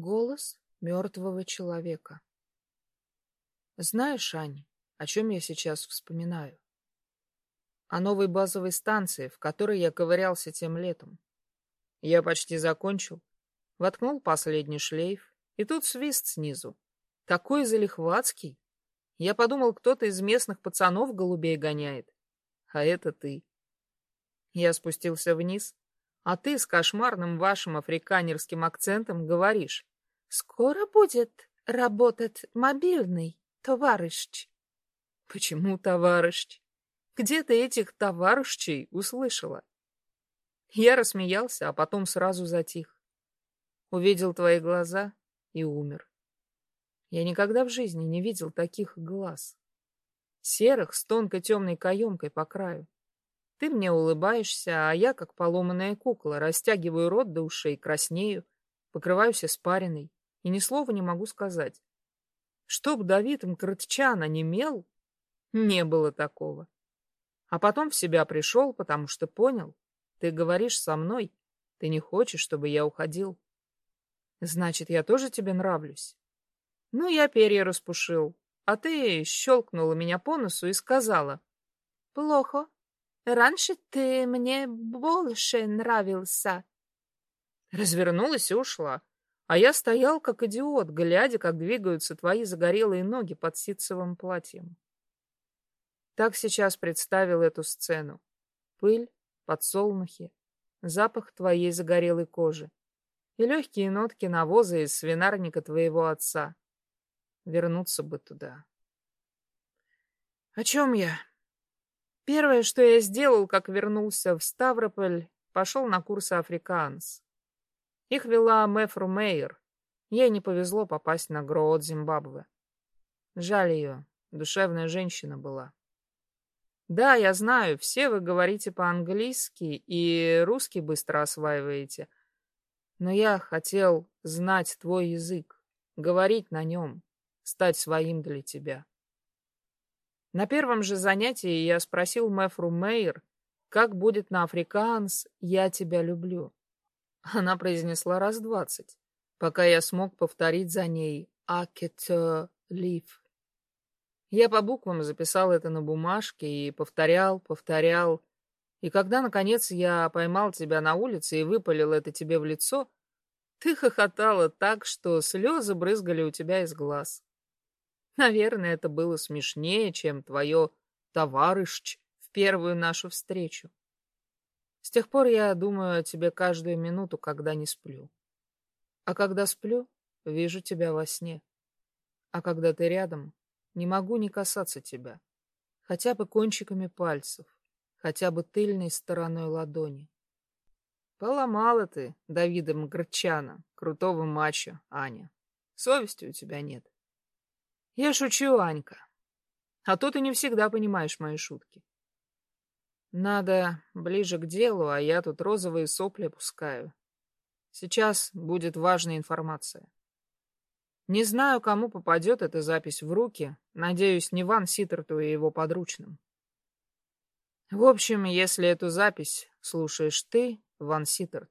Голос мертвого человека. Знаешь, Ань, о чем я сейчас вспоминаю? О новой базовой станции, в которой я ковырялся тем летом. Я почти закончил, воткнул последний шлейф, и тут свист снизу. Такой залихватский. Я подумал, кто-то из местных пацанов голубей гоняет. А это ты. Я спустился вниз, а ты с кошмарным вашим африканерским акцентом говоришь. «Скоро будет работать мобильный, товарищ». Почему товарищ? Где ты этих товарищей услышала? Я рассмеялся, а потом сразу затих. Увидел твои глаза и умер. Я никогда в жизни не видел таких глаз. Серых, с тонкой темной каемкой по краю. Ты мне улыбаешься, а я, как поломанная кукла, растягиваю рот до ушей, краснею, покрываюсь испариной и ни слова не могу сказать. Чтоб Давид Мкртчан онемел, не было такого. А потом в себя пришел, потому что понял, ты говоришь со мной, ты не хочешь, чтобы я уходил. Значит, я тоже тебе нравлюсь. Ну, я перья распушил, а ты щелкнула меня по носу и сказала. Плохо. Раньше ты мне больше нравился. Развернулась и ушла. А я стоял как идиот, глядя, как двигаются твои загорелые ноги под ситцевым платьем. Так сейчас представил эту сцену. Пыль, подсолнухи, запах твоей загорелой кожи и легкие нотки навоза из свинарника твоего отца. Вернуться бы туда. О чем я? Первое, что я сделал, как вернулся в Ставрополь, пошел на курсы африканс. Их вела Мэфру Мейер. Ей не повезло попасть на Гроот Зимбабве. Жаль ее, душевная женщина была. Да, я знаю, все вы говорите по-английски и русский быстро осваиваете. Но я хотел знать твой язык, говорить на нем, стать своим для тебя. На первом же занятии я спросил Мэфру Мейер, как будет на африканс «Я тебя люблю». Она произнесла раз двадцать, пока я смог повторить за ней «Акете лив». Я по буквам записал это на бумажке и повторял, повторял. И когда, наконец, я поймал тебя на улице и выпалил это тебе в лицо, ты хохотала так, что слезы брызгали у тебя из глаз. Наверное, это было смешнее, чем твое «товарищ» в первую нашу встречу. С тех пор я думаю о тебе каждую минуту, когда не сплю. А когда сплю, вижу тебя во сне. А когда ты рядом, не могу не касаться тебя. Хотя бы кончиками пальцев, хотя бы тыльной стороной ладони. Поломала ты Давида Мгрчана, крутого мачо, Аня. Совести у тебя нет. Я шучу, Анька. А то ты не всегда понимаешь мои шутки. Надо ближе к делу, а я тут розовые сопли пускаю. Сейчас будет важная информация. Не знаю, кому попадет эта запись в руки. Надеюсь, не Ван Ситерту и его подручным. В общем, если эту запись слушаешь ты, Ван Ситтерт,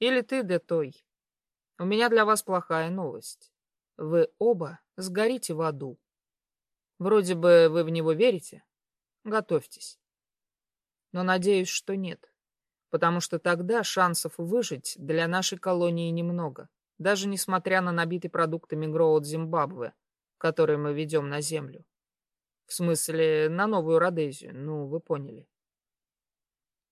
или ты, Детой, у меня для вас плохая новость. Вы оба сгорите в аду. Вроде бы вы в него верите. Готовьтесь. Но надеюсь, что нет. Потому что тогда шансов выжить для нашей колонии немного, даже несмотря на набитый продуктами Гроуд Зимбабве, который мы ведем на землю. В смысле, на Новую Родезию, ну, вы поняли.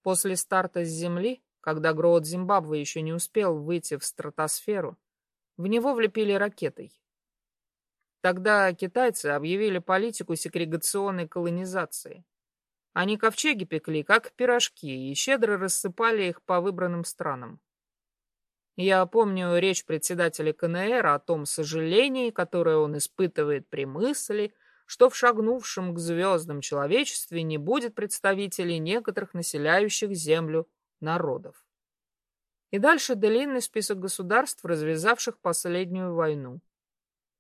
После старта с Земли, когда Гроуд Зимбабве еще не успел выйти в стратосферу, в него влепили ракетой. Тогда китайцы объявили политику сегрегационной колонизации. Они ковчеги пекли, как пирожки, и щедро рассыпали их по выбранным странам. Я помню речь председателя КНР о том сожалении, которое он испытывает при мысли, что в шагнувшем к звездам человечестве не будет представителей некоторых населяющих Землю народов. И дальше длинный список государств, развязавших последнюю войну.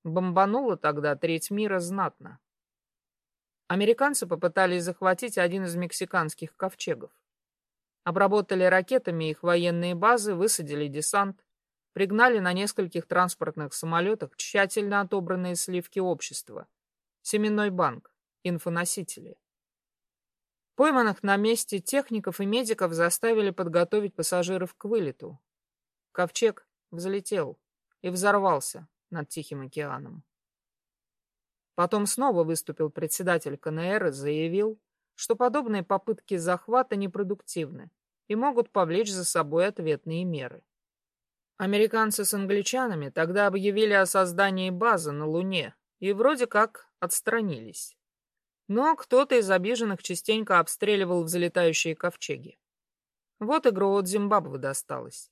Бомбануло тогда треть мира знатно. Американцы попытались захватить один из мексиканских ковчегов. Обработали ракетами их военные базы, высадили десант, пригнали на нескольких транспортных самолетах тщательно отобранные сливки общества, семенной банк, инфоносители. Пойманных на месте техников и медиков заставили подготовить пассажиров к вылету. Ковчег взлетел и взорвался над Тихим океаном. Потом снова выступил председатель КНР и заявил, что подобные попытки захвата непродуктивны и могут повлечь за собой ответные меры. Американцы с англичанами тогда объявили о создании базы на Луне и вроде как отстранились. Но кто-то из обиженных частенько обстреливал взлетающие ковчеги. Вот и от Зимбабве досталось.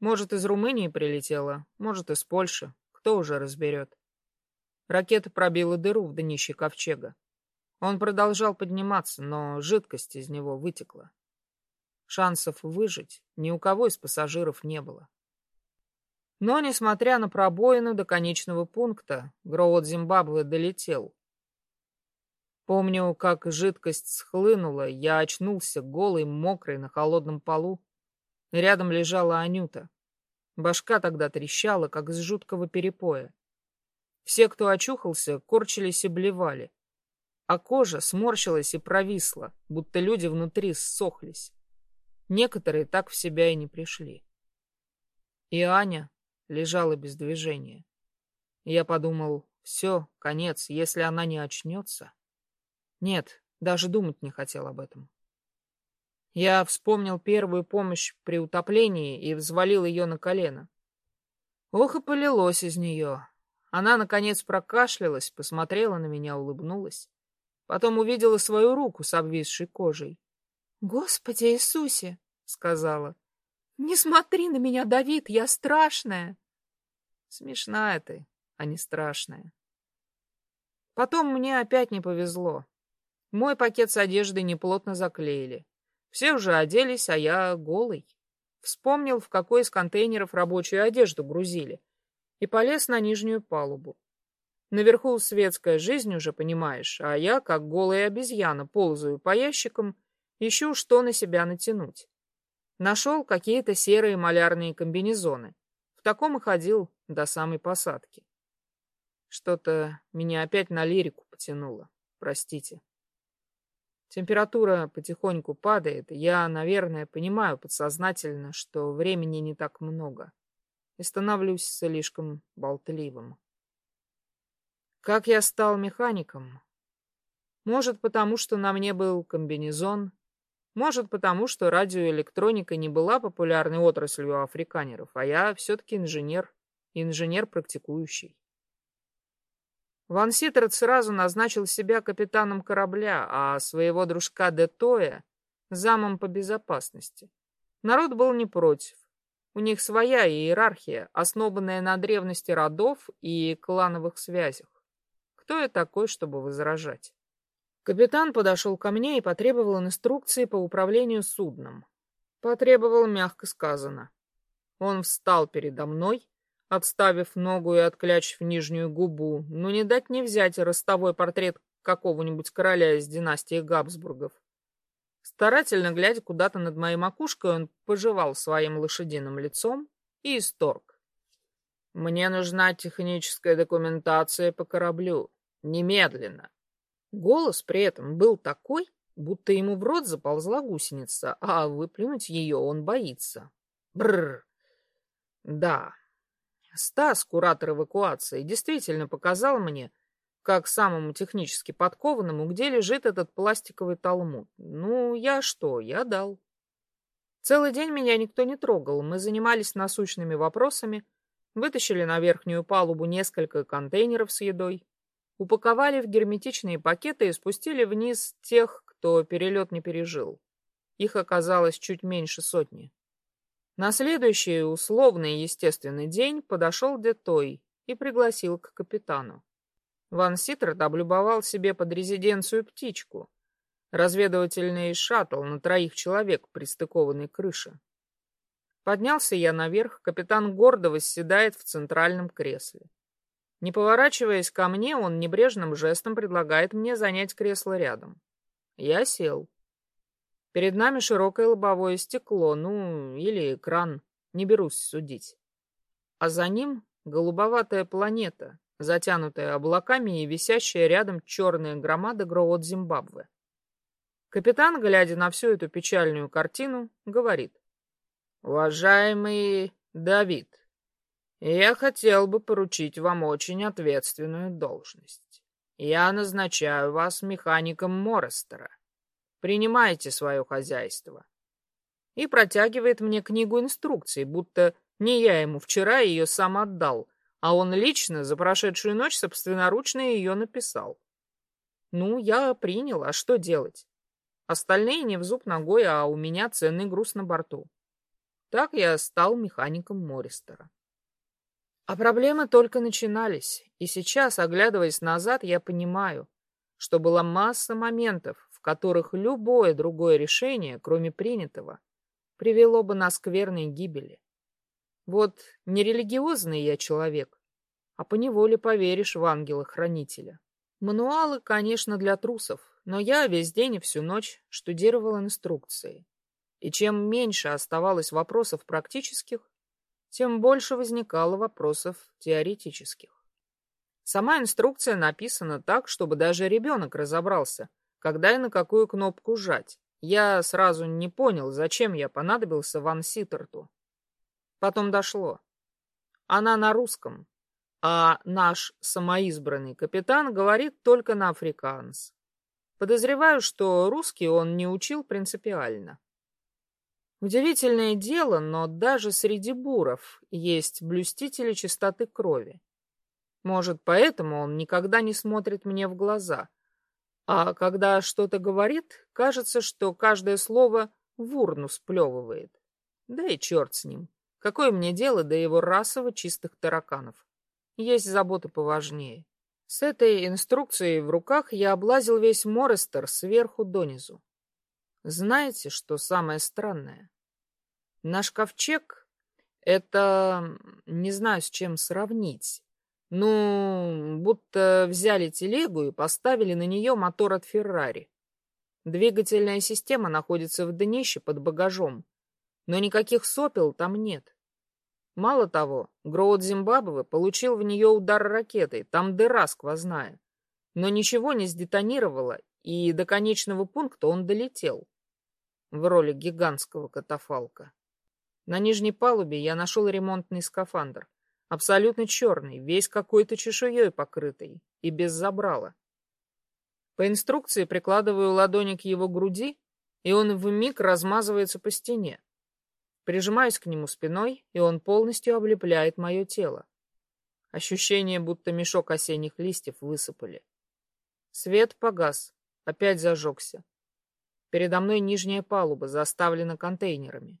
Может, из Румынии прилетела, может, из Польши. Кто уже разберет. Ракета пробила дыру в днище ковчега. Он продолжал подниматься, но жидкость из него вытекла. Шансов выжить ни у кого из пассажиров не было. Но, несмотря на пробоину до конечного пункта, Гроуд Зимбабве долетел. Помню, как жидкость схлынула, я очнулся голый, мокрый, на холодном полу. Рядом лежала Анюта. Башка тогда трещала, как из жуткого перепоя. Все, кто очухался, корчились и блевали. А кожа сморщилась и провисла, будто люди внутри ссохлись. Некоторые так в себя и не пришли. И Аня, лежала без движения. Я подумал, все, конец, если она не очнется. Нет, даже думать не хотел об этом. Я вспомнил первую помощь при утоплении и взвалил ее на колено. Ох, и полилось из нее. Она, наконец, прокашлялась, посмотрела на меня, улыбнулась. Потом увидела свою руку с обвисшей кожей. — Господи Иисусе! — сказала. Не смотри на меня, Давид, я страшная. Смешная ты, а не страшная. Потом мне опять не повезло. Мой пакет с одеждой неплотно заклеили. Все уже оделись, а я голый. Вспомнил, в какой из контейнеров рабочую одежду грузили, и полез на нижнюю палубу. Наверху светская жизнь уже, понимаешь, а я, как голая обезьяна, ползаю по ящикам, ищу, что на себя натянуть. Нашел какие-то серые малярные комбинезоны. В таком и ходил до самой посадки. Что-то меня опять на лирику потянуло. Простите. Температура потихоньку падает, я, наверное, понимаю подсознательно, что времени не так много, и становлюсь слишком болтливым. Как я стал механиком? Может, потому что на мне был комбинезон, может, потому что радиоэлектроника не была популярной отраслью африканеров, а я все-таки инженер, инженер практикующий. Ван Ситтерт сразу назначил себя капитаном корабля, а своего дружка Детоя — замом по безопасности. Народ был не против. У них своя иерархия, основанная на древности родов и клановых связях. Кто я такой, чтобы возражать? Капитан подошел ко мне и потребовал инструкции по управлению судном. Потребовал мягко сказано. Он встал передо мной, отставив ногу и отклячив нижнюю губу, но не дать не взять ростовой портрет какого-нибудь короля из династии Габсбургов. Старательно глядя куда-то над моей макушкой, он пожевал своим лошадиным лицом и исторг. «Мне нужна техническая документация по кораблю. Немедленно. Голос при этом был такой, будто ему в рот заползла гусеница, а выплюнуть ее он боится. Бррр. Да. Стас, куратор эвакуации, действительно показал мне, как самому технически подкованному, где лежит этот пластиковый талмуд. Ну, я что, я дал. Целый день меня никто не трогал, мы занимались насущными вопросами, вытащили на верхнюю палубу несколько контейнеров с едой, упаковали в герметичные пакеты и спустили вниз тех, кто перелет не пережил. Их оказалось чуть меньше сотни. На следующий условный естественный день подошел Детой и пригласил к капитану. Ван Ситрат облюбовал себе под резиденцию птичку, разведывательный шаттл на троих человек, пристыкованный к крыше. Поднялся я наверх, капитан гордо восседает в центральном кресле. Не поворачиваясь ко мне, он небрежным жестом предлагает мне занять кресло рядом. Я сел. Перед нами широкое лобовое стекло, ну, или экран, не берусь судить. а за ним голубоватая планета, затянутая облаками и висящая рядом черная громада Гроот Зимбабве. Капитан, глядя на всю эту печальную картину, говорит. «Уважаемый Давид, я хотел бы поручить вам очень ответственную должность. Я назначаю вас механиком Морестера. Принимайте свое хозяйство». И протягивает мне книгу инструкций, будто не я ему вчера ее сам отдал, а он лично за прошедшую ночь собственноручно ее написал. Ну, я принял, а что делать? Остальные не в зуб ногой, а у меня ценный груз на борту. Так я стал механиком Мористера. А проблемы только начинались, и сейчас, оглядываясь назад, я понимаю, что была масса моментов, в которых любое другое решение, кроме принятого, привело бы нас к верной гибели. Вот не религиозный я человек, а поневоле поверишь в ангела-хранителя. Мануалы, конечно, для трусов, но я весь день и всю ночь штудировал инструкции. И чем меньше оставалось вопросов практических, тем больше возникало вопросов теоретических. Сама инструкция написана так, чтобы даже ребенок разобрался, когда и на какую кнопку жать. Я сразу не понял, зачем я понадобился Ван Ситтерту. Потом дошло. Она на русском, а наш самоизбранный капитан говорит только на африканс. Подозреваю, что русский он не учил принципиально. Удивительное дело, но даже среди буров есть блюстители чистоты крови. Может, поэтому он никогда не смотрит мне в глаза. А когда что-то говорит, кажется, что каждое слово в урну сплевывает. Да и черт с ним. Какое мне дело до его расово чистых тараканов? Есть заботы поважнее. С этой инструкцией в руках я облазил весь Морестер сверху донизу. Знаете, что самое странное? Наш ковчег — это... не знаю, с чем сравнить. Ну, будто взяли телегу и поставили на нее мотор от Феррари. Двигательная система находится в днище под багажом, но никаких сопел там нет. Мало того, Гроуд Зимбабве получил в нее удар ракетой, там дыра сквозная. Но ничего не сдетонировало, и до конечного пункта он долетел. В роли гигантского катафалка. На нижней палубе я нашел ремонтный скафандр. Абсолютно черный, весь какой-то чешуей покрытый и без забрала. По инструкции прикладываю ладони к его груди, и он вмиг размазывается по стене. Прижимаюсь к нему спиной, и он полностью облепляет мое тело. Ощущение, будто мешок осенних листьев высыпали. Свет погас, опять зажегся. Передо мной нижняя палуба, заставлена контейнерами.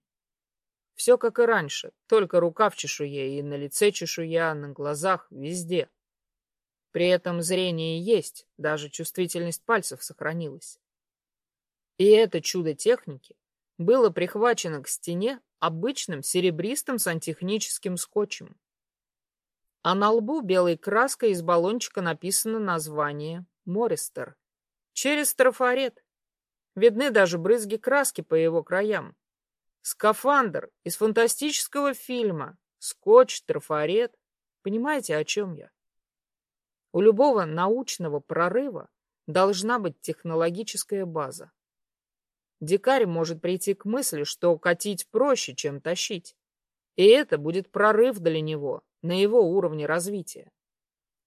Все как и раньше, только рука в чешуе, и на лице чешуя, на глазах, везде. При этом зрение есть, даже чувствительность пальцев сохранилась. И это чудо техники было прихвачено к стене обычным серебристым сантехническим скотчем. А на лбу белой краской из баллончика написано название «Мористер». Через трафарет. Видны даже брызги краски по его краям. Скафандр из фантастического фильма. Скотч, трафарет. Понимаете, о чем я? У любого научного прорыва должна быть технологическая база. Дикарь может прийти к мысли, что катить проще, чем тащить. И это будет прорыв для него на его уровне развития.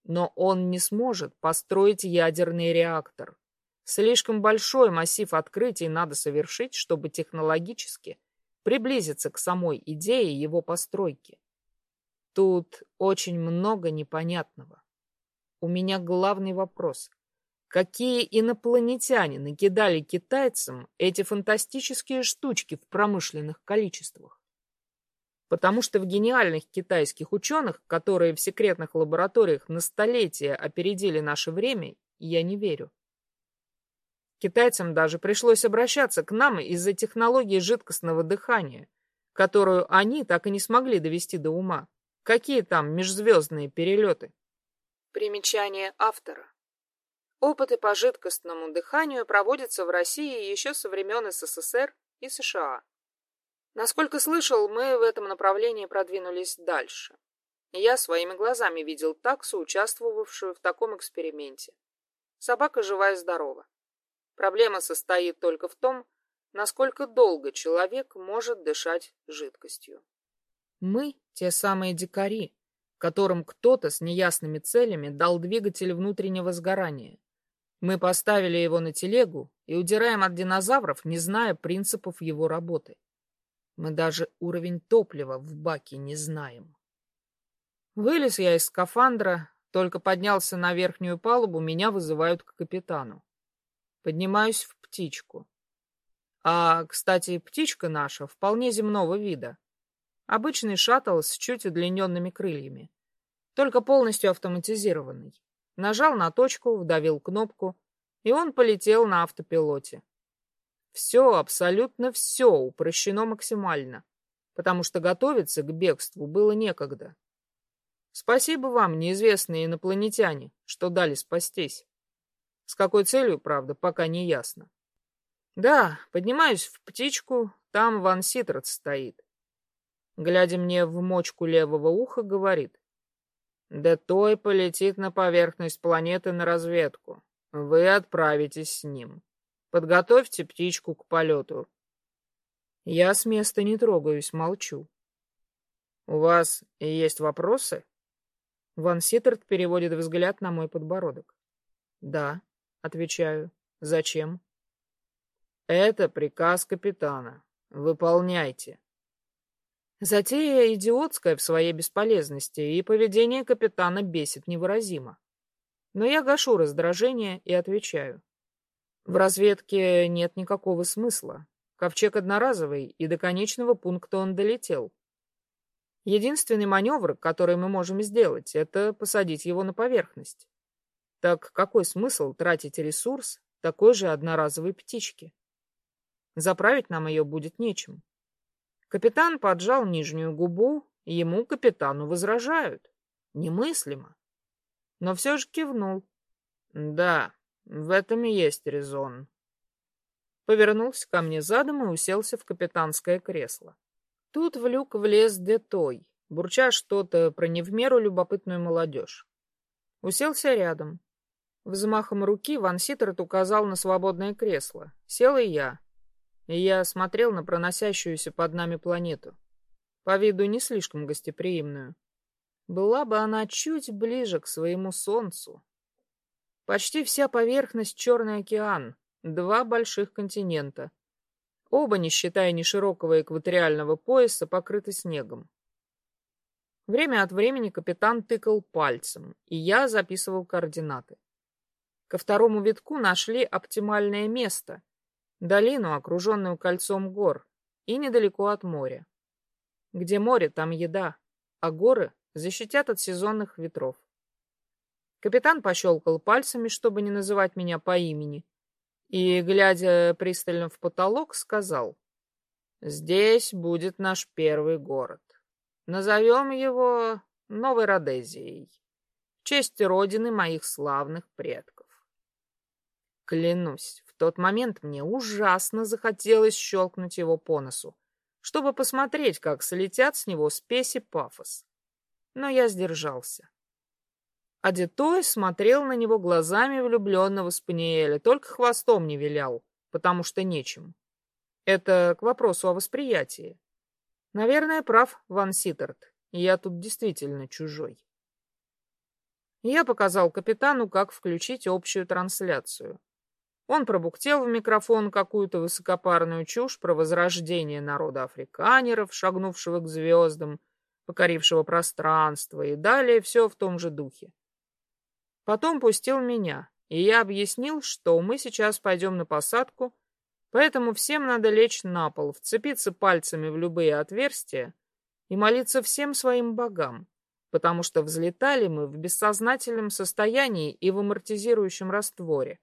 Но он не сможет построить ядерный реактор. Слишком большой массив открытий надо совершить, чтобы технологически приблизиться к самой идее его постройки. Тут очень много непонятного. У меня главный вопрос. Какие инопланетяне накидали китайцам эти фантастические штучки в промышленных количествах? Потому что в гениальных китайских ученых, которые в секретных лабораториях на столетия опередили наше время, я не верю. Китайцам даже пришлось обращаться к нам из-за технологии жидкостного дыхания, которую они так и не смогли довести до ума. Какие там межзвездные перелеты? Примечание автора. Опыты по жидкостному дыханию проводятся в России еще со времен СССР и США. Насколько слышал, мы в этом направлении продвинулись дальше. Я своими глазами видел таксу, участвовавшую в таком эксперименте. Собака жива и здорова. Проблема состоит только в том, насколько долго человек может дышать жидкостью. Мы — те самые дикари, которым кто-то с неясными целями дал двигатель внутреннего сгорания. Мы поставили его на телегу и удираем от динозавров, не зная принципов его работы. Мы даже уровень топлива в баке не знаем. Вылез я из скафандра, только поднялся на верхнюю палубу, меня вызывают к капитану. Поднимаюсь в птичку. А, кстати, птичка наша вполне земного вида. Обычный шаттл с чуть удлиненными крыльями. Только полностью автоматизированный. Нажал на точку, вдавил кнопку, и он полетел на автопилоте. Все, абсолютно все упрощено максимально, потому что готовиться к бегству было некогда. Спасибо вам, неизвестные инопланетяне, что дали спастись. С какой целью, правда, пока не ясно. Да, поднимаюсь в птичку, там Ван Ситрат стоит. Глядя мне в мочку левого уха, говорит. Да той полетит на поверхность планеты на разведку. Вы отправитесь с ним. Подготовьте птичку к полету. Я с места не трогаюсь, молчу. У вас есть вопросы? Ван Ситтерт переводит взгляд на мой подбородок. Да, отвечаю. Зачем? Это приказ капитана. Выполняйте. Затея идиотская в своей бесполезности, и поведение капитана бесит невыразимо. Но я гашу раздражение и отвечаю. В разведке нет никакого смысла. Ковчег одноразовый, и до конечного пункта он долетел. Единственный маневр, который мы можем сделать, это посадить его на поверхность. Так какой смысл тратить ресурс такой же одноразовой птички? Заправить нам ее будет нечем. Капитан поджал нижнюю губу, ему, капитану, возражают. Немыслимо. Но все же кивнул. Да, в этом и есть резон. Повернулся ко мне задом и уселся в капитанское кресло. Тут в люк влез Детой, бурча что-то про не в меру любопытную молодежь. Уселся рядом. Взмахом руки Ван Ситтерт указал на свободное кресло. Сел и я. И я смотрел на проносящуюся под нами планету. По виду не слишком гостеприимную. Была бы она чуть ближе к своему Солнцу, Почти вся поверхность — Черный океан, два больших континента. Оба, не считая неширокого экваториального пояса, покрыты снегом. Время от времени капитан тыкал пальцем, и я записывал координаты. Ко второму витку нашли оптимальное место — долину, окруженную кольцом гор, и недалеко от моря. Где море, там еда, а горы защитят от сезонных ветров. Капитан пощелкал пальцами, чтобы не называть меня по имени, и, глядя пристально в потолок, сказал, «Здесь будет наш первый город. Назовем его Новой Родезией, в честь родины моих славных предков». Клянусь, в тот момент мне ужасно захотелось щелкнуть его по носу, чтобы посмотреть, как слетят с него спеси пафос. Но я сдержался. А Детой смотрел на него глазами влюбленного спаниеля, только хвостом не вилял, потому что нечем. Это к вопросу о восприятии. Наверное, прав Ван Ситтерт. Я тут действительно чужой. Я показал капитану, как включить общую трансляцию. Он пробуктел в микрофон какую-то высокопарную чушь про возрождение народа африканеров, шагнувшего к звездам, покорившего пространство, и далее все в том же духе. Потом пустил меня, и я объяснил, что мы сейчас пойдем на посадку, поэтому всем надо лечь на пол, вцепиться пальцами в любые отверстия и молиться всем своим богам, потому что взлетали мы в бессознательном состоянии и в амортизирующем растворе,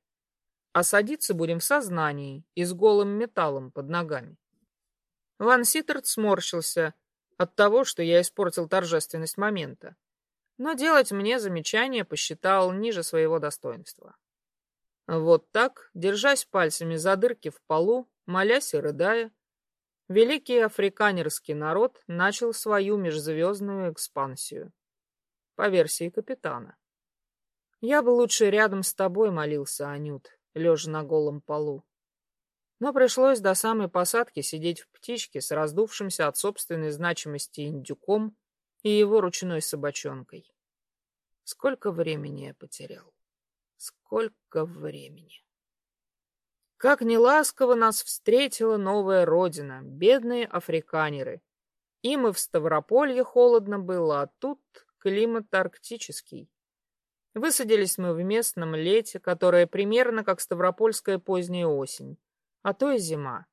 а садиться будем в сознании и с голым металлом под ногами. Ван Ситтерт сморщился от того, что я испортил торжественность момента но делать мне замечание посчитал ниже своего достоинства. Вот так, держась пальцами за дырки в полу, молясь и рыдая, великий африканерский народ начал свою межзвездную экспансию. по версии капитана. Я бы лучше рядом с тобой молился, Анют, лежа на голом полу. Но пришлось до самой посадки сидеть в птичке с раздувшимся от собственной значимости индюком и его ручной собачонкой. Сколько времени я потерял. Сколько времени. Как неласково нас встретила новая родина, бедные африканеры. Им и в Ставрополье холодно было, а тут климат арктический. Высадились мы в местном лете, которое примерно как ставропольская поздняя осень, а то и зима.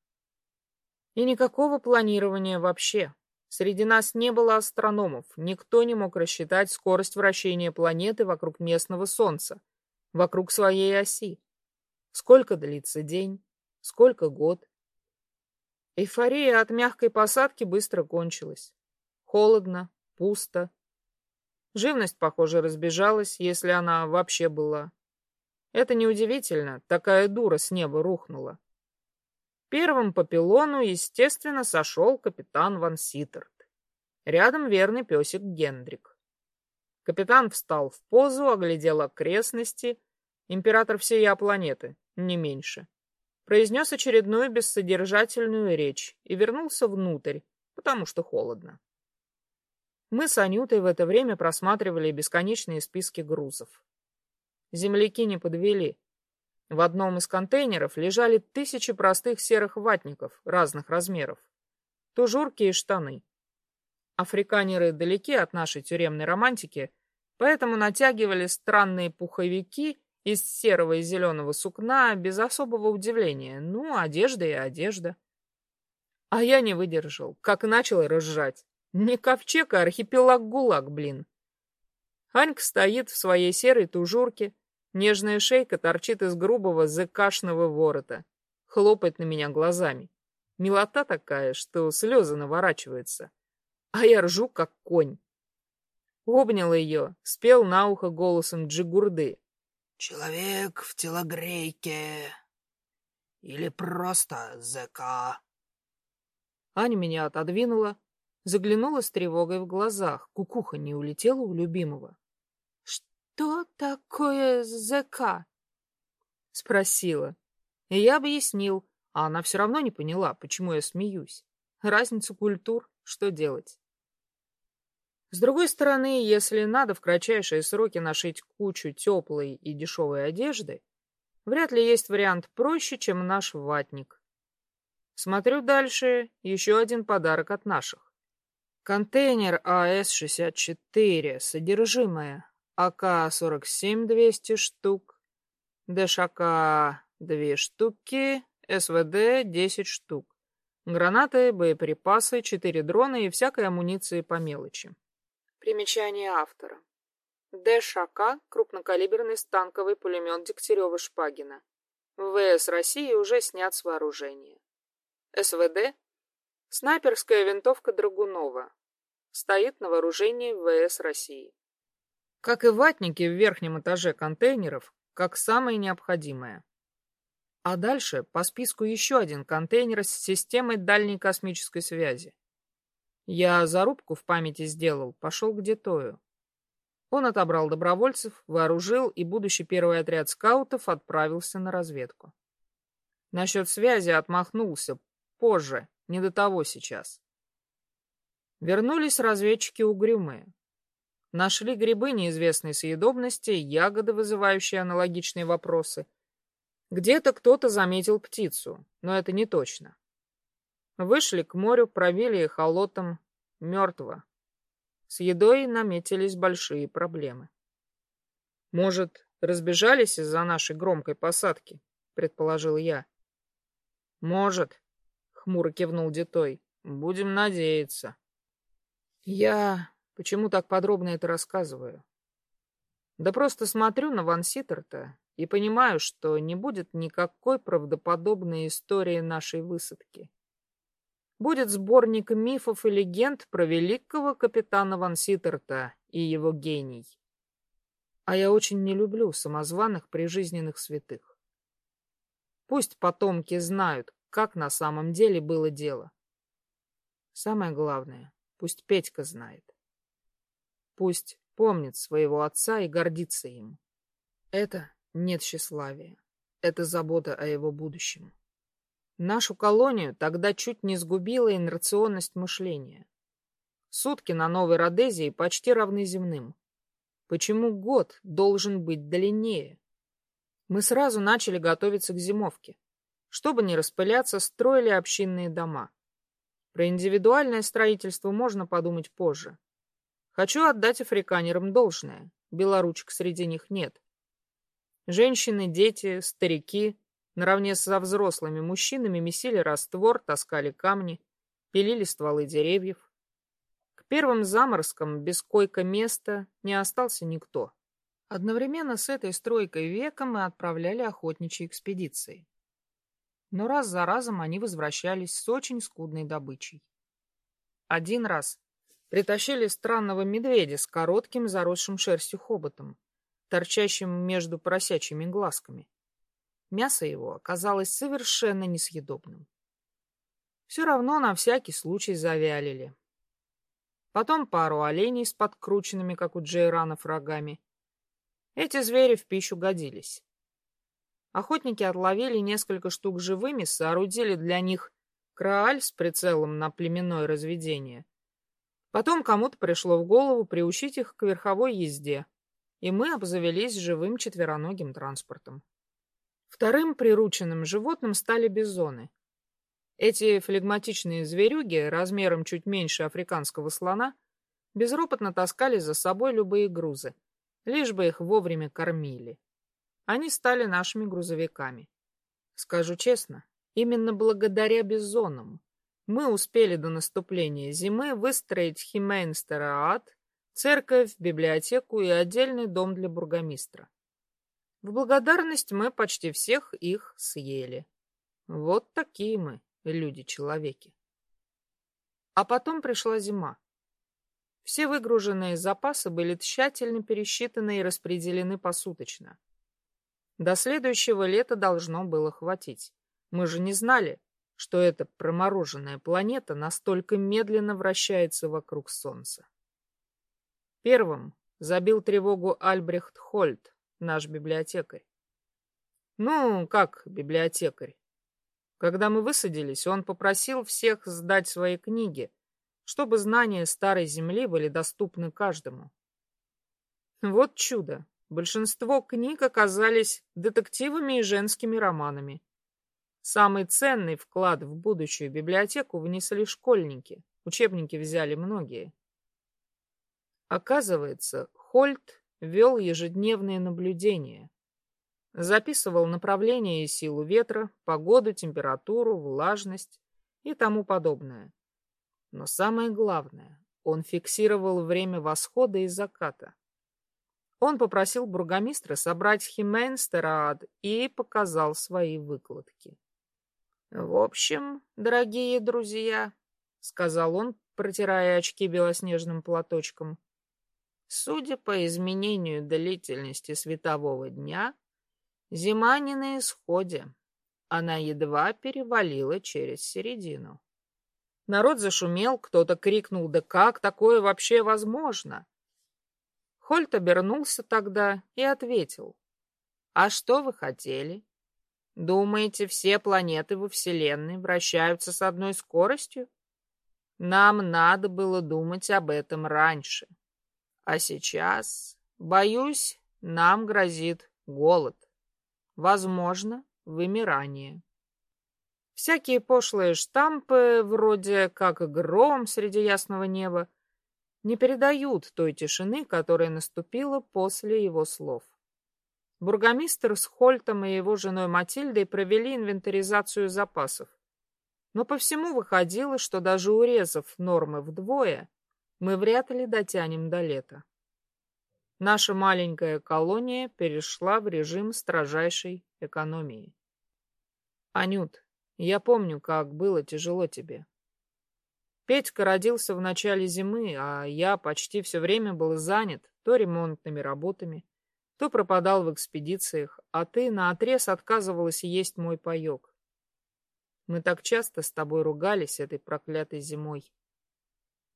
И никакого планирования вообще. Среди нас не было астрономов, никто не мог рассчитать скорость вращения планеты вокруг местного Солнца, вокруг своей оси. Сколько длится день, сколько год. Эйфория от мягкой посадки быстро кончилась. Холодно, пусто, Живность, похоже, разбежалась, если она вообще была. Это неудивительно, такая дура с неба рухнула. Первым по пилону, естественно, сошел капитан Ван Ситтерт. Рядом верный песик Гендрик. Капитан встал в позу, оглядел окрестности. Император всей планеты, не меньше. Произнес очередную бессодержательную речь и вернулся внутрь, потому что холодно. Мы с Анютой в это время просматривали бесконечные списки грузов. Земляки не подвели. В одном из контейнеров лежали тысячи простых серых ватников разных размеров. Тужурки и штаны. Африканеры далеки от нашей тюремной романтики, поэтому натягивали странные пуховики из серого и зеленого сукна без особого удивления. Ну, одежда и одежда. А я не выдержал, как начал разжать. Не ковчег, а архипелаг ГУЛАГ, блин. Анька стоит в своей серой тужурке, нежная шейка торчит из грубого зыкашного ворота, хлопает на меня глазами. Милота такая, что слезы наворачиваются. А я ржу, как конь. Обнял ее, спел на ухо голосом Джигурды. «Человек в телогрейке» или просто ЗК. Аня меня отодвинула, Заглянула с тревогой в глазах. Кукуха не улетела у любимого. «Что такое ЗК?» Спросила. И я объяснил, а она все равно не поняла, почему я смеюсь. Разницу культур, что делать? С другой стороны, если надо в кратчайшие сроки нашить кучу теплой и дешевой одежды, вряд ли есть вариант проще, чем наш ватник. Смотрю дальше, еще один подарок от наших. Контейнер АС-64, содержимое АК-47 200 штук, ДШК 2 штуки, СВД 10 штук, гранаты, боеприпасы, 4 дрона и всякой амуниции по мелочи. Примечание автора. ДШК – крупнокалиберный станковый пулемет Дегтярева-Шпагина. В ВС России уже снят с вооружения. СВД Снайперская винтовка Драгунова. Стоит на вооружении ВС России. Как и ватники в верхнем этаже контейнеров, как самое необходимое. А дальше по списку еще один контейнер с системой дальней космической связи. Я зарубку в памяти сделал, пошел к Детою. Он отобрал добровольцев, вооружил, и будущий первый отряд скаутов отправился на разведку. Насчет связи отмахнулся позже, не до того сейчас. Вернулись разведчики угрюмые. Нашли грибы неизвестной съедобности, ягоды, вызывающие аналогичные вопросы. Где-то кто-то заметил птицу, но это не точно. Вышли к морю, провели холотом мертво. С едой наметились большие проблемы. Может, разбежались из-за нашей громкой посадки, предположил я. Может, хмуро кивнул Детой. Будем надеяться. Я почему так подробно это рассказываю? Да просто смотрю на Ван Ситтерта и понимаю, что не будет никакой правдоподобной истории нашей высадки. Будет сборник мифов и легенд про великого капитана Ван Ситтерта и его гений. А я очень не люблю самозваных прижизненных святых. Пусть потомки знают, как на самом деле было дело. Самое главное, пусть Петька знает. Пусть помнит своего отца и гордится им. Это нет тщеславия. Это забота о его будущем. Нашу колонию тогда чуть не сгубила инерционность мышления. Сутки на Новой Родезии почти равны земным. Почему год должен быть длиннее? Мы сразу начали готовиться к зимовке. Чтобы не распыляться, строили общинные дома. Про индивидуальное строительство можно подумать позже. Хочу отдать африканерам должное. Белоручек среди них нет. Женщины, дети, старики наравне со взрослыми мужчинами месили раствор, таскали камни, пилили стволы деревьев. К первым заморозкам без койка-места не остался никто. Одновременно с этой стройкой века мы отправляли охотничьи экспедиции. Но раз за разом они возвращались с очень скудной добычей. Один раз Притащили странного медведя с коротким заросшим шерстью хоботом, торчащим между поросячьими глазками. Мясо его оказалось совершенно несъедобным. Все равно на всякий случай завялили. Потом пару оленей с подкрученными, как у джейранов, рогами. Эти звери в пищу годились. Охотники отловили несколько штук живыми, соорудили для них крааль с прицелом на племенное разведение — Потом кому-то пришло в голову приучить их к верховой езде, и мы обзавелись живым четвероногим транспортом. Вторым прирученным животным стали бизоны. Эти флегматичные зверюги, размером чуть меньше африканского слона, безропотно таскали за собой любые грузы, лишь бы их вовремя кормили. Они стали нашими грузовиками. Скажу честно, именно благодаря бизонам мы успели до наступления зимы выстроить Химейнстераат, церковь, библиотеку и отдельный дом для бургомистра. В благодарность мы почти всех их съели. Вот такие мы, люди-человеки. А потом пришла зима. Все выгруженные запасы были тщательно пересчитаны и распределены посуточно. До следующего лета должно было хватить. Мы же не знали, что эта промороженная планета настолько медленно вращается вокруг Солнца. Первым забил тревогу Альбрехт Хольт, наш библиотекарь. Ну, как библиотекарь? Когда мы высадились, он попросил всех сдать свои книги, чтобы знания Старой Земли были доступны каждому. Вот чудо! Большинство книг оказались детективами и женскими романами. Самый ценный вклад в будущую библиотеку внесли школьники. Учебники взяли многие. Оказывается, Хольт вел ежедневные наблюдения. Записывал направление и силу ветра, погоду, температуру, влажность и тому подобное. Но самое главное, он фиксировал время восхода и заката. Он попросил бургомистра собрать Хименстераад и показал свои выкладки. «В общем, дорогие друзья», — сказал он, протирая очки белоснежным платочком, «судя по изменению длительности светового дня, зима не на исходе. Она едва перевалила через середину». Народ зашумел, кто-то крикнул, «Да как такое вообще возможно?» Хольт обернулся тогда и ответил, «А что вы хотели?» Думаете, все планеты во Вселенной вращаются с одной скоростью? Нам надо было думать об этом раньше. А сейчас, боюсь, нам грозит голод. Возможно, вымирание. Всякие пошлые штампы, вроде как гром среди ясного неба, не передают той тишины, которая наступила после его слов. Бургомистр с Хольтом и его женой Матильдой провели инвентаризацию запасов. Но по всему выходило, что даже урезав нормы вдвое, мы вряд ли дотянем до лета. Наша маленькая колония перешла в режим строжайшей экономии. Анют, я помню, как было тяжело тебе. Петька родился в начале зимы, а я почти все время был занят то ремонтными работами, то пропадал в экспедициях, а ты наотрез отказывалась есть мой паек. Мы так часто с тобой ругались этой проклятой зимой.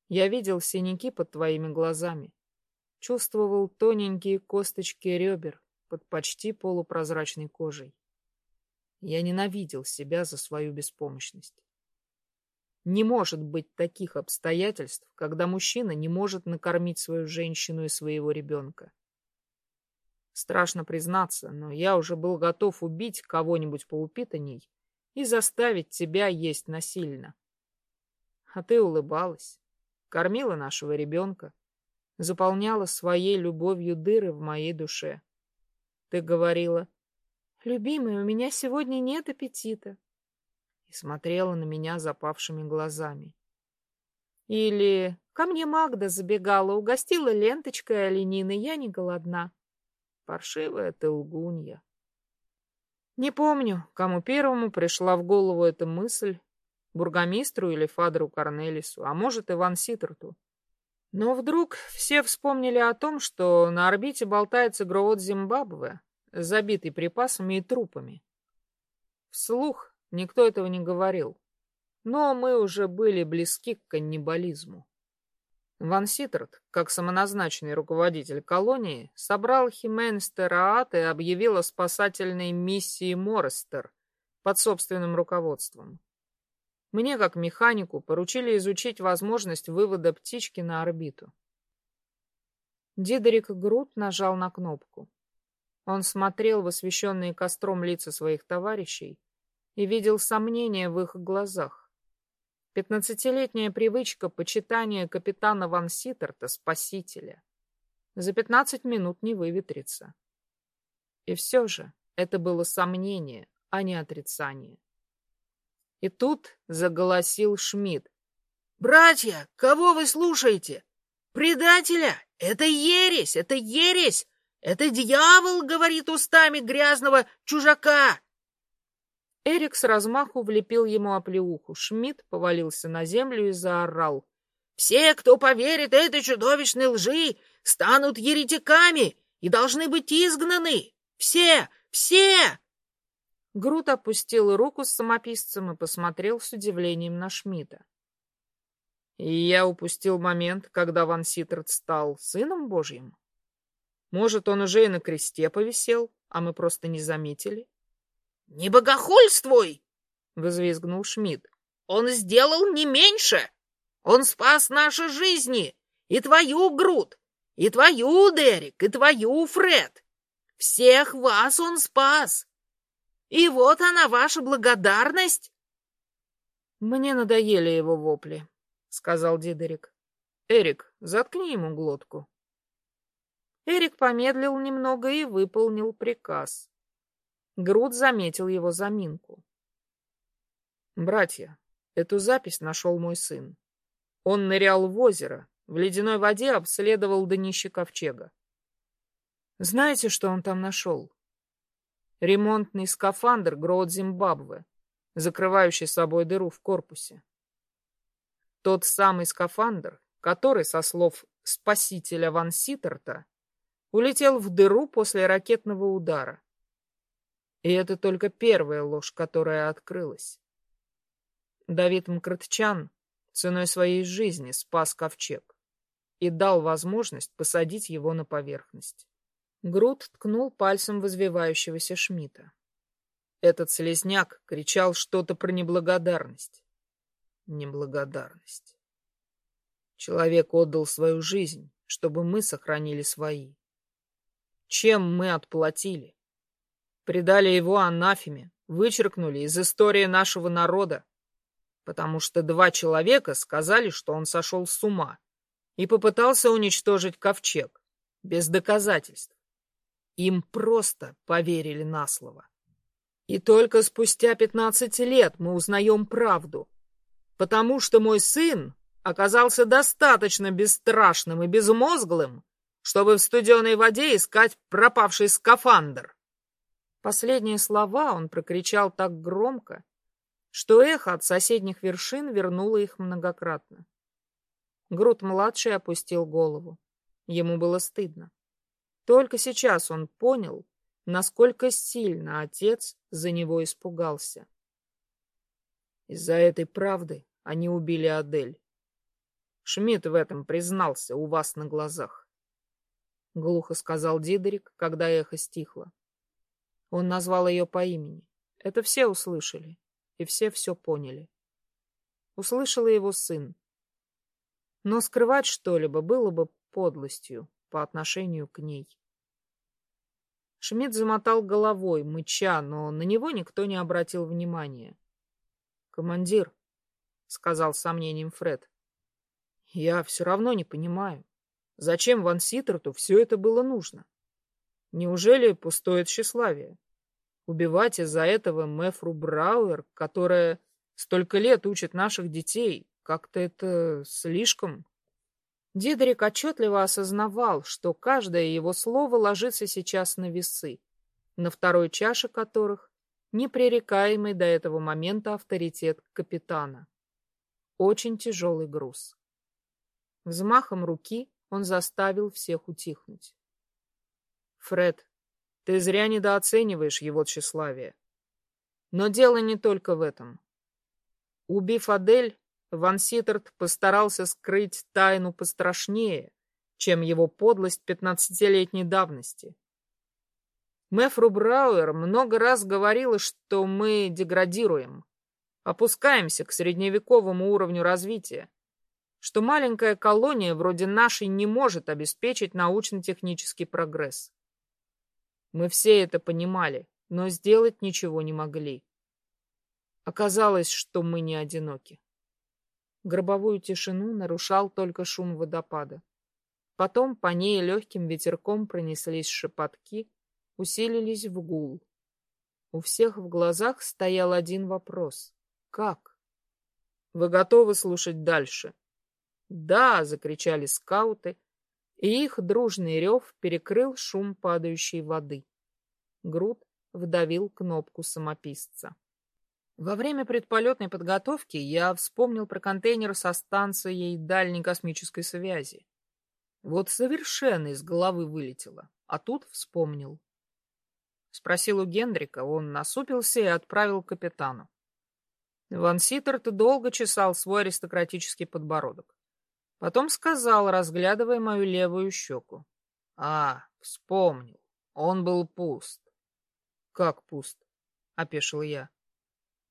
Я видел синяки под твоими глазами. чувствовал тоненькие косточки ребер под почти полупрозрачной кожей. Я ненавидел себя за свою беспомощность. Не может быть таких обстоятельств, когда мужчина не может накормить свою женщину и своего ребенка. Страшно признаться, но я уже был готов убить кого-нибудь поупитанней и заставить тебя есть насильно. А ты улыбалась, кормила нашего ребенка, заполняла своей любовью дыры в моей душе. Ты говорила, «Любимый, у меня сегодня нет аппетита», и смотрела на меня запавшими глазами. Или «Ко мне Магда забегала, угостила ленточкой оленины, я не голодна». Паршивая ты лгунья. Не помню, кому первому пришла в голову эта мысль, бургомистру или Фадру Корнелису, а может, Иван Ситерту. Но вдруг все вспомнили о том, что на орбите болтается гроот Зимбабве, забитый припасами и трупами. Вслух никто этого не говорил, но мы уже были близки к каннибализму. Ван Ситтерт, как самоназначенный руководитель колонии, собрал Хименстераат и объявил о спасательной миссии Морестер под собственным руководством. Мне, как механику, поручили изучить возможность вывода птички на орбиту. Дидерик Грут нажал на кнопку. Он смотрел в освещенные костром лица своих товарищей и видел сомнения в их глазах. Пятнадцатилетняя привычка почитания капитана Ван Ситтерта спасителя. За пятнадцать минут не выветрится. И все же это было сомнение, а не отрицание. И тут заголосил Шмидт. «Братья, кого вы слушаете? Предателя! Это ересь! Это ересь! Это дьявол говорит устами грязного чужака! Эрик с размаху влепил ему оплеуху. Шмидт повалился на землю и заорал. «Все, кто поверит этой чудовищной лжи, станут еретиками и должны быть изгнаны! Все! Все!» Грут опустил руку с самописцем и посмотрел с удивлением на Шмидта. Я упустил момент, когда Ван Ситтерт стал сыном Божьим. Может, он уже и на кресте повисел, а мы просто не заметили? «Не богохульствуй!» — взвизгнул Шмидт. «Он сделал не меньше! Он спас наши жизни! И твою, Груд! И твою, Дерек! И твою, Фред! Всех вас он спас! И вот она, ваша благодарность!» «Мне надоели его вопли», — сказал Дидерик. «Эрик, заткни ему глотку». Эрик помедлил немного и выполнил приказ. Груд заметил его заминку. «Братья, эту запись нашел мой сын. Он нырял в озеро, в ледяной воде обследовал днище ковчега. Знаете, что он там нашел? Ремонтный скафандр Гроуд Зимбабве, закрывающий собой дыру в корпусе. Тот самый скафандр, который, со слов спасителя Ван Ситтерта, улетел в дыру после ракетного удара. И это только первая ложь, которая открылась. Давид Мкртчан ценой своей жизни спас ковчег и дал возможность посадить его на поверхность. Груд ткнул пальцем в извивающегося Шмидта. Этот слезняк кричал что-то про неблагодарность. Неблагодарность. Человек отдал свою жизнь, чтобы мы сохранили свои. Чем мы отплатили? Предали его анафеме, вычеркнули из истории нашего народа, потому что два человека сказали, что он сошел с ума и попытался уничтожить ковчег, без доказательств. Им просто поверили на слово. И только спустя пятнадцать лет мы узнаем правду, потому что мой сын оказался достаточно бесстрашным и безмозглым, чтобы в студеной воде искать пропавший скафандр. Последние слова он прокричал так громко, что эхо от соседних вершин вернуло их многократно. Грут-младший опустил голову. Ему было стыдно. Только сейчас он понял, насколько сильно отец за него испугался. Из-за этой правды они убили Адель. Шмидт в этом признался у вас на глазах. — глухо сказал Дидерик, когда эхо стихло. Он назвал ее по имени. Это все услышали, и все все поняли. Услышал его сын. Но скрывать что-либо было бы подлостью по отношению к ней. Шмидт замотал головой, мыча, но на него никто не обратил внимания. «Командир», — сказал с сомнением Фред, — «я все равно не понимаю, зачем Ван Ситерту все это было нужно? Неужели пустое тщеславие? Убивать из-за этого Мэфру Брауэр, которая столько лет учит наших детей, как-то это слишком...» Дидрик отчетливо осознавал, что каждое его слово ложится сейчас на весы, на второй чаше которых непререкаемый до этого момента авторитет капитана. Очень тяжелый груз. Взмахом руки он заставил всех утихнуть. «Фред, ты зря недооцениваешь его тщеславие. Но дело не только в этом. Убив Адель, Ван Ситтерт постарался скрыть тайну пострашнее, чем его подлость пятнадцатилетней давности. Мэфру Брауэр много раз говорила, что мы деградируем, опускаемся к средневековому уровню развития, что маленькая колония вроде нашей не может обеспечить научно-технический прогресс. Мы все это понимали, но сделать ничего не могли. Оказалось, что мы не одиноки. Гробовую тишину нарушал только шум водопада. Потом по ней легким ветерком пронеслись шепотки, усилились в гул. У всех в глазах стоял один вопрос. Как? Вы готовы слушать дальше? Да, закричали скауты, и их дружный рев перекрыл шум падающей воды. Груд вдавил кнопку самописца. Во время предполетной подготовки я вспомнил про контейнер со станцией дальней космической связи. Вот совершенно из головы вылетело, а тут вспомнил. Спросил у Гендрика, он насупился и отправил к капитану. Ван Ситтерт долго чесал свой аристократический подбородок. Потом сказал, разглядывая мою левую щеку. А, вспомнил. Он был пуст. Как пуст? — опешил я.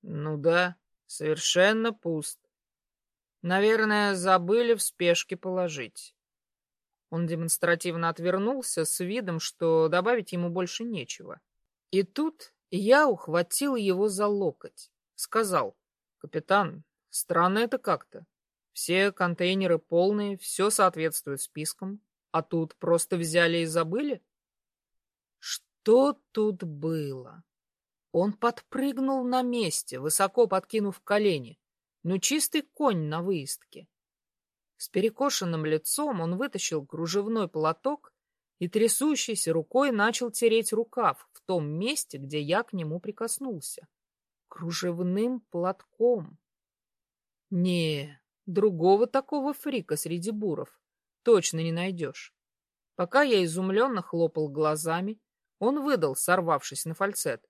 Ну да, совершенно пуст. Наверное, забыли в спешке положить. Он демонстративно отвернулся с видом, что добавить ему больше нечего. И тут я ухватил его за локоть. Сказал, капитан, странно это как-то. Все контейнеры полные, все соответствует спискам, а тут просто взяли и забыли? Что тут было? Он подпрыгнул на месте, высоко подкинув колени. Ну, чистый конь на выездке. С перекошенным лицом он вытащил кружевной платок и трясущейся рукой начал тереть рукав в том месте, где я к нему прикоснулся. Кружевным платком. Не, другого такого фрика среди буров точно не найдешь. Пока я изумленно хлопал глазами, он выдал, сорвавшись на фальцет.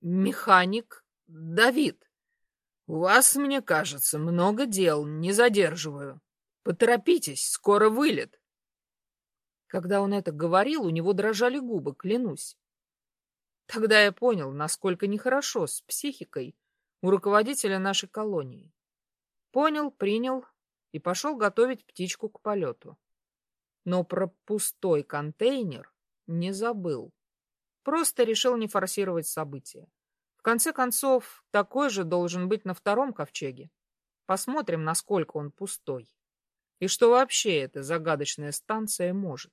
Механик Давид. У вас, мне кажется, много дел, не задерживаю. Поторопитесь, скоро вылет. Когда он это говорил, у него дрожали губы, клянусь. Тогда я понял, насколько нехорошо с психикой у руководителя нашей колонии. Понял, принял и пошел готовить птичку к полету. Но про пустой контейнер не забыл. Просто решил не форсировать события. В конце концов, такой же должен быть на втором ковчеге. Посмотрим, насколько он пустой. И что вообще эта загадочная станция может.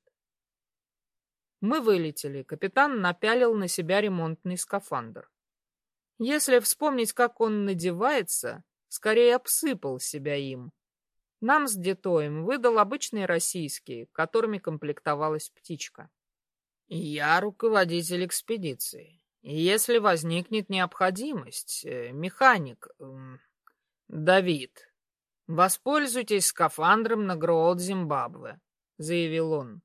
Мы вылетели. Капитан напялил на себя ремонтный скафандр. Если вспомнить, как он надевается, скорее обсыпал себя им. Нам с Детоем выдал обычные российские, которыми комплектовалась птичка. Я руководитель экспедиции. Если возникнет необходимость, э, механик, Давид, воспользуйтесь скафандром на Гроуд Зимбабве, заявил он.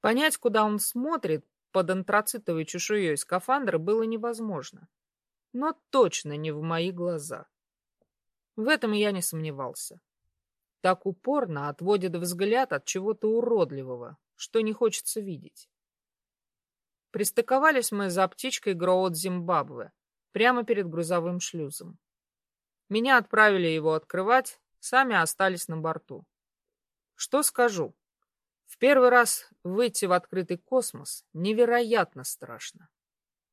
Понять, куда он смотрит под антрацитовой чешуей скафандра, было невозможно. Но точно не в мои глаза. В этом я не сомневался. так упорно отводит взгляд от чего-то уродливого, что не хочется видеть. Пристыковались мы за птичкой Гроот Зимбабве, прямо перед грузовым шлюзом. Меня отправили его открывать, сами остались на борту. Что скажу? В первый раз выйти в открытый космос невероятно страшно.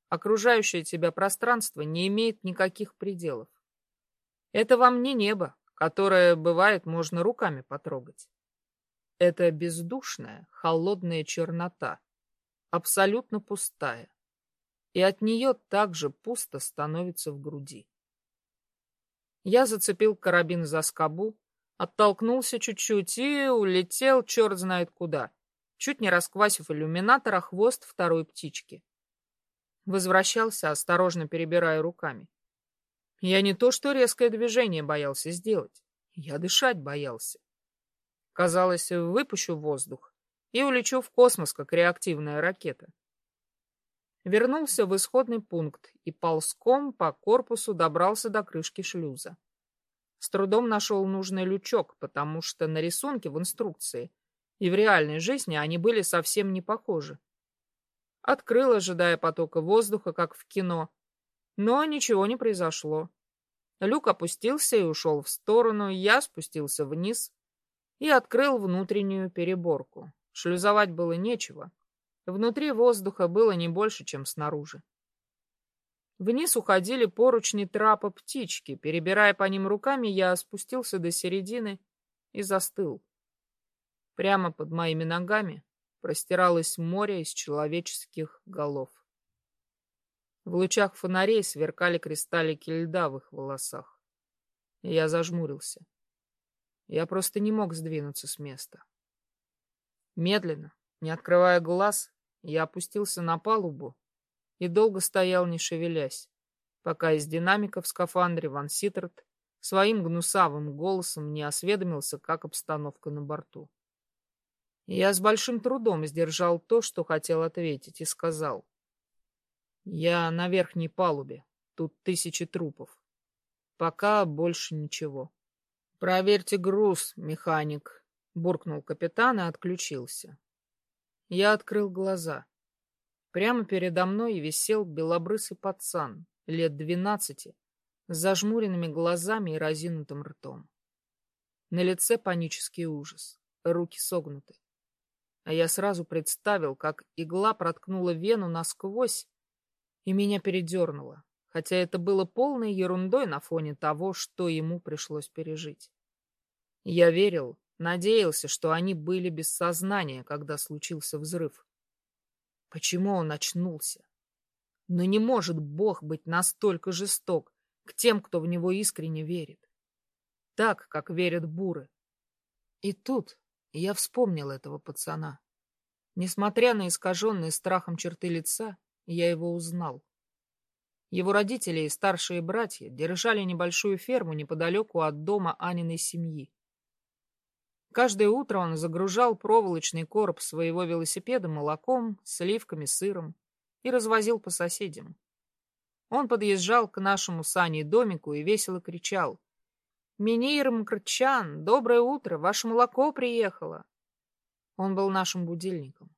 Окружающее тебя пространство не имеет никаких пределов. Это вам не небо, которое, бывает, можно руками потрогать. Это бездушная, холодная чернота, абсолютно пустая, и от нее также пусто становится в груди. Я зацепил карабин за скобу, оттолкнулся чуть-чуть и улетел черт знает куда, чуть не расквасив иллюминатор, а хвост второй птички. Возвращался, осторожно перебирая руками. Я не то что резкое движение боялся сделать, я дышать боялся. Казалось, выпущу воздух и улечу в космос, как реактивная ракета. Вернулся в исходный пункт и ползком по корпусу добрался до крышки шлюза. С трудом нашел нужный лючок, потому что на рисунке в инструкции и в реальной жизни они были совсем не похожи. Открыл, ожидая потока воздуха, как в кино, но ничего не произошло. Люк опустился и ушел в сторону, я спустился вниз, и открыл внутреннюю переборку. Шлюзовать было нечего. Внутри воздуха было не больше, чем снаружи. Вниз уходили поручни трапа птички. Перебирая по ним руками, я спустился до середины и застыл. Прямо под моими ногами простиралось море из человеческих голов. В лучах фонарей сверкали кристаллики льда в их волосах. Я зажмурился. Я просто не мог сдвинуться с места. Медленно, не открывая глаз, я опустился на палубу и долго стоял, не шевелясь, пока из динамика в скафандре Ван Ситтерт своим гнусавым голосом не осведомился, как обстановка на борту. Я с большим трудом сдержал то, что хотел ответить, и сказал. «Я на верхней палубе. Тут тысячи трупов. Пока больше ничего». «Проверьте груз, механик», — буркнул капитан и отключился. Я открыл глаза. Прямо передо мной висел белобрысый пацан, лет двенадцати, с зажмуренными глазами и разинутым ртом. На лице панический ужас, руки согнуты. А я сразу представил, как игла проткнула вену насквозь, и меня передернуло хотя это было полной ерундой на фоне того, что ему пришлось пережить. Я верил, надеялся, что они были без сознания, когда случился взрыв. Почему он очнулся? Но не может Бог быть настолько жесток к тем, кто в него искренне верит. Так, как верят буры. И тут я вспомнил этого пацана. Несмотря на искаженные страхом черты лица, я его узнал. Его родители и старшие братья держали небольшую ферму неподалеку от дома Аниной семьи. Каждое утро он загружал проволочный короб своего велосипеда молоком, сливками, сыром и развозил по соседям. Он подъезжал к нашему сане домику и весело кричал. «Минир Мкрчан, доброе утро, ваше молоко приехало!» Он был нашим будильником.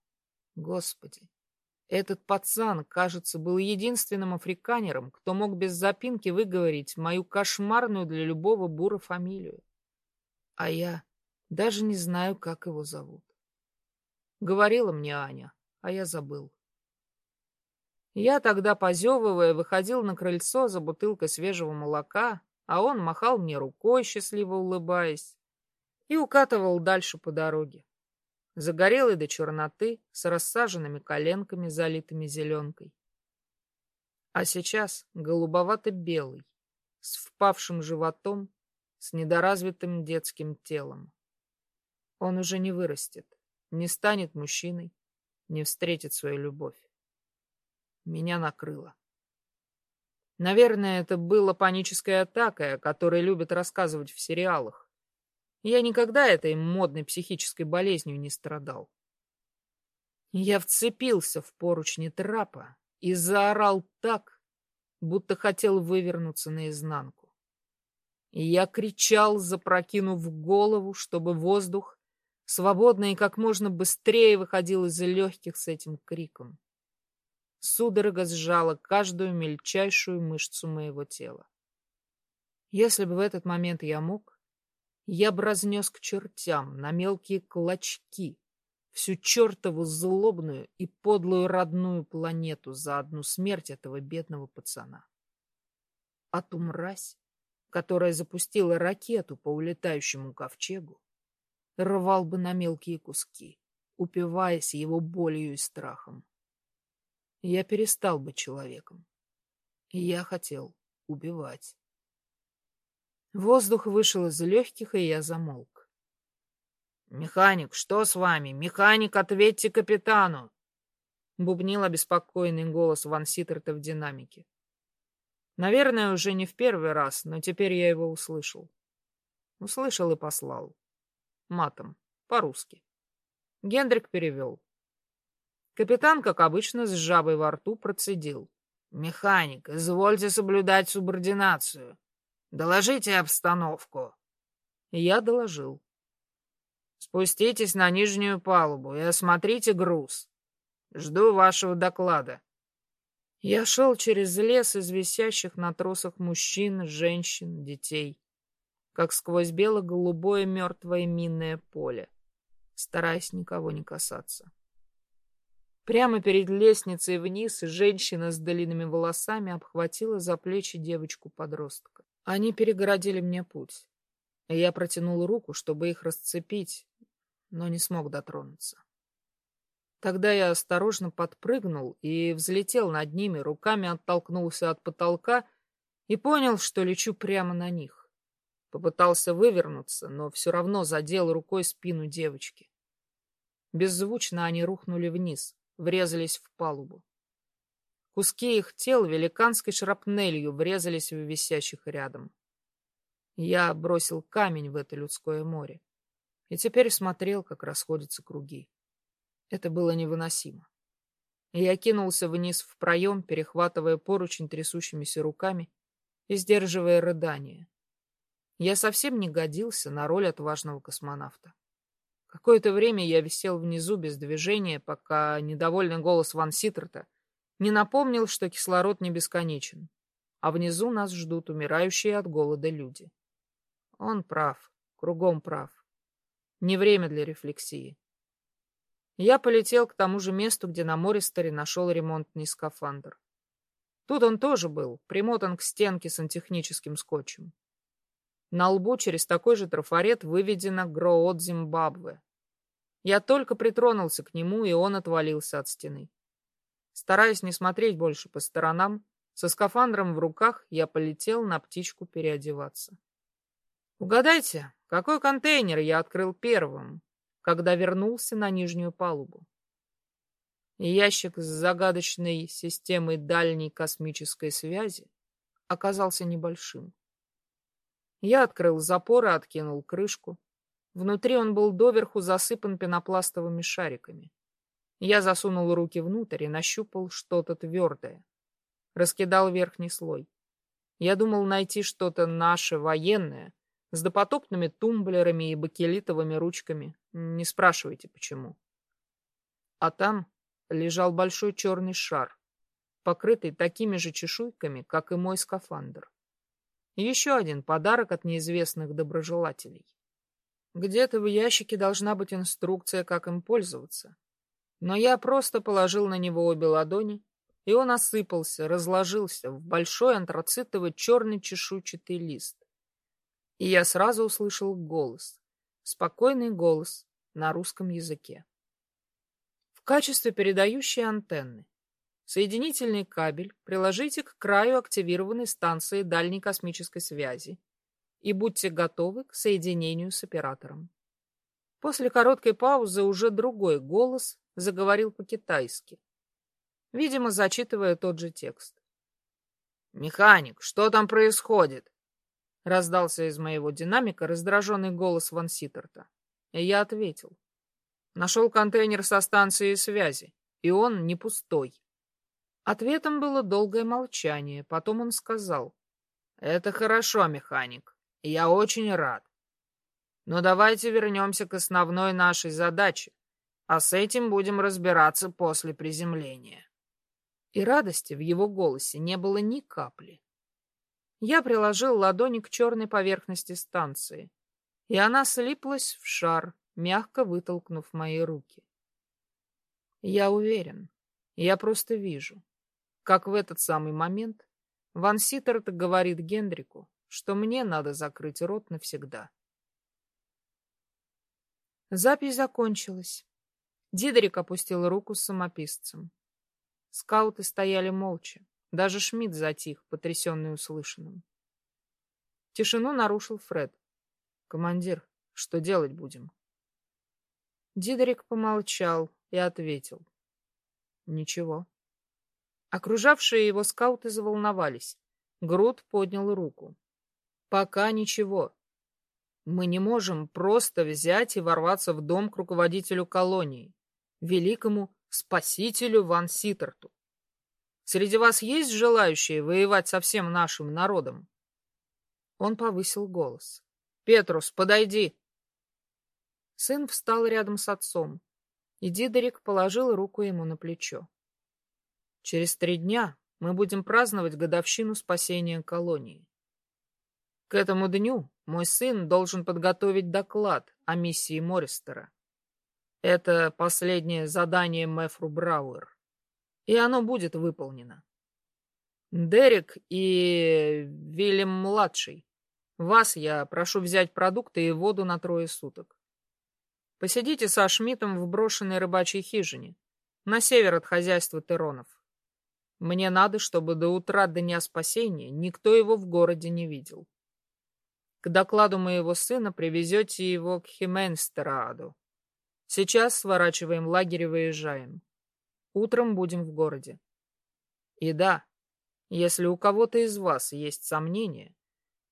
Господи, этот пацан, кажется, был единственным африканером, кто мог без запинки выговорить мою кошмарную для любого бура фамилию. А я даже не знаю, как его зовут. Говорила мне Аня, а я забыл. Я тогда, позевывая, выходил на крыльцо за бутылкой свежего молока, а он махал мне рукой, счастливо улыбаясь, и укатывал дальше по дороге загорелый до черноты, с рассаженными коленками, залитыми зеленкой. А сейчас голубовато-белый, с впавшим животом, с недоразвитым детским телом. Он уже не вырастет, не станет мужчиной, не встретит свою любовь. Меня накрыло. Наверное, это была паническая атака, о которой любят рассказывать в сериалах. Я никогда этой модной психической болезнью не страдал. Я вцепился в поручни трапа и заорал так, будто хотел вывернуться наизнанку. Я кричал, запрокинув голову, чтобы воздух свободно и как можно быстрее выходил из легких с этим криком. Судорога сжала каждую мельчайшую мышцу моего тела. Если бы в этот момент я мог, я бы разнес к чертям на мелкие клочки всю чертову злобную и подлую родную планету за одну смерть этого бедного пацана. А ту мразь, которая запустила ракету по улетающему ковчегу, рвал бы на мелкие куски, упиваясь его болью и страхом. Я перестал быть человеком. Я хотел убивать. Воздух вышел из легких, и я замолк. «Механик, что с вами? Механик, ответьте капитану!» Бубнил обеспокоенный голос Ван Ситтерта в динамике. Наверное, уже не в первый раз, но теперь я его услышал. Услышал и послал. Матом. По-русски. Гендрик перевел. Капитан, как обычно, с жабой во рту процедил. «Механик, извольте соблюдать субординацию. Доложите обстановку». Я доложил. «Спуститесь на нижнюю палубу и осмотрите груз. Жду вашего доклада». Я шел через лес из висящих на тросах мужчин, женщин, детей, как сквозь бело-голубое мертвое минное поле, стараясь никого не касаться. Прямо перед лестницей вниз женщина с длинными волосами обхватила за плечи девочку-подростка. Они перегородили мне путь. Я протянул руку, чтобы их расцепить, но не смог дотронуться. Тогда я осторожно подпрыгнул и взлетел над ними, руками оттолкнулся от потолка и понял, что лечу прямо на них. Попытался вывернуться, но все равно задел рукой спину девочки. Беззвучно они рухнули вниз, врезались в палубу. Куски их тел великанской шрапнелью врезались в висящих рядом. Я бросил камень в это людское море и теперь смотрел, как расходятся круги. Это было невыносимо. Я кинулся вниз в проем, перехватывая поручень трясущимися руками и сдерживая рыдание. Я совсем не годился на роль отважного космонавта. Какое-то время я висел внизу без движения, пока недовольный голос Ван Ситтерта не напомнил, что кислород не бесконечен, а внизу нас ждут умирающие от голода люди. Он прав, кругом прав. Не время для рефлексии. Я полетел к тому же месту, где на Мористере нашел ремонтный скафандр. Тут он тоже был, примотан к стенке сантехническим скотчем. На лбу через такой же трафарет выведено Гроот Зимбабве. Я только притронулся к нему, и он отвалился от стены. Стараясь не смотреть больше по сторонам, со скафандром в руках я полетел на птичку переодеваться. Угадайте, какой контейнер я открыл первым? когда вернулся на нижнюю палубу. Ящик с загадочной системой дальней космической связи оказался небольшим. Я открыл запор и откинул крышку. Внутри он был доверху засыпан пенопластовыми шариками. Я засунул руки внутрь и нащупал что-то твердое. Раскидал верхний слой. Я думал найти что-то наше, военное, с допотопными тумблерами и бакелитовыми ручками. Не спрашивайте, почему. А там лежал большой черный шар, покрытый такими же чешуйками, как и мой скафандр. еще один подарок от неизвестных доброжелателей. Где-то в ящике должна быть инструкция, как им пользоваться. Но я просто положил на него обе ладони, и он осыпался, разложился в большой антрацитовый черный чешуйчатый лист. И я сразу услышал голос. Спокойный голос на русском языке. В качестве передающей антенны соединительный кабель приложите к краю активированной станции дальней космической связи и будьте готовы к соединению с оператором. После короткой паузы уже другой голос заговорил по-китайски, видимо, зачитывая тот же текст. «Механик, что там происходит?» Раздался из моего динамика раздраженный голос Ван Ситтерта. И я ответил. Нашел контейнер со станции связи, и он не пустой. Ответом было долгое молчание, потом он сказал. Это хорошо, механик. Я очень рад. Но давайте вернемся к основной нашей задаче, а с этим будем разбираться после приземления. И радости в его голосе не было ни капли. Я приложил ладони к черной поверхности станции, и она слиплась в шар, мягко вытолкнув мои руки. Я уверен, я просто вижу, как в этот самый момент Ван Ситтерт говорит Гендрику, что мне надо закрыть рот навсегда. Запись закончилась. Дидрик опустил руку с самописцем. Скауты стояли молча. Даже Шмидт затих, потрясенный услышанным. Тишину нарушил Фред. «Командир, что делать будем?» Дидрик помолчал и ответил. «Ничего». Окружавшие его скауты заволновались. Груд поднял руку. «Пока ничего. Мы не можем просто взять и ворваться в дом к руководителю колонии, великому спасителю Ван Ситерту. Среди вас есть желающие воевать со всем нашим народом?» Он повысил голос. «Петрус, подойди!» Сын встал рядом с отцом, и Дидерик положил руку ему на плечо. «Через три дня мы будем праздновать годовщину спасения колонии. К этому дню мой сын должен подготовить доклад о миссии Мористера. Это последнее задание Мэфру Брауэр и оно будет выполнено. Дерек и Вильям-младший, вас я прошу взять продукты и воду на трое суток. Посидите со Шмидтом в брошенной рыбачьей хижине, на север от хозяйства Теронов. Мне надо, чтобы до утра дня спасения никто его в городе не видел. К докладу моего сына привезете его к Хименстерааду. Сейчас сворачиваем лагерь и выезжаем. Утром будем в городе. И да, если у кого-то из вас есть сомнения,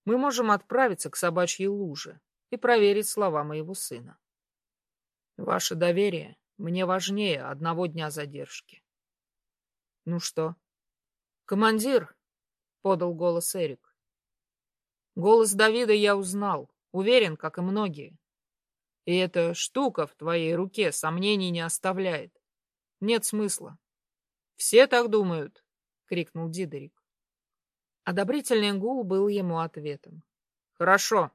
мы можем отправиться к собачьей луже и проверить слова моего сына. Ваше доверие мне важнее одного дня задержки. Ну что? Командир, подал голос Эрик. Голос Давида я узнал, уверен, как и многие. И эта штука в твоей руке сомнений не оставляет. Нет смысла. Все так думают, крикнул Дидерик. Одобрительный гул был ему ответом. Хорошо.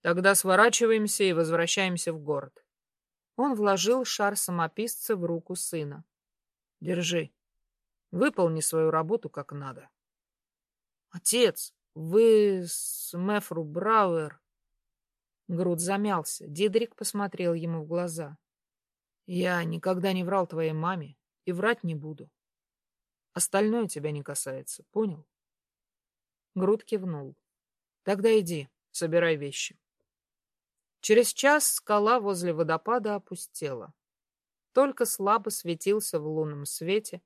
Тогда сворачиваемся и возвращаемся в город. Он вложил шар самописца в руку сына. Держи. Выполни свою работу как надо. Отец, вы с Мефру Брауэр... Груд замялся. Дидрик посмотрел ему в глаза. Я никогда не врал твоей маме и врать не буду. Остальное тебя не касается, понял? Груд кивнул. Тогда иди, собирай вещи. Через час скала возле водопада опустела. Только слабо светился в лунном свете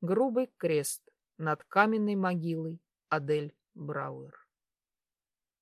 грубый крест над каменной могилой Адель Брауэр.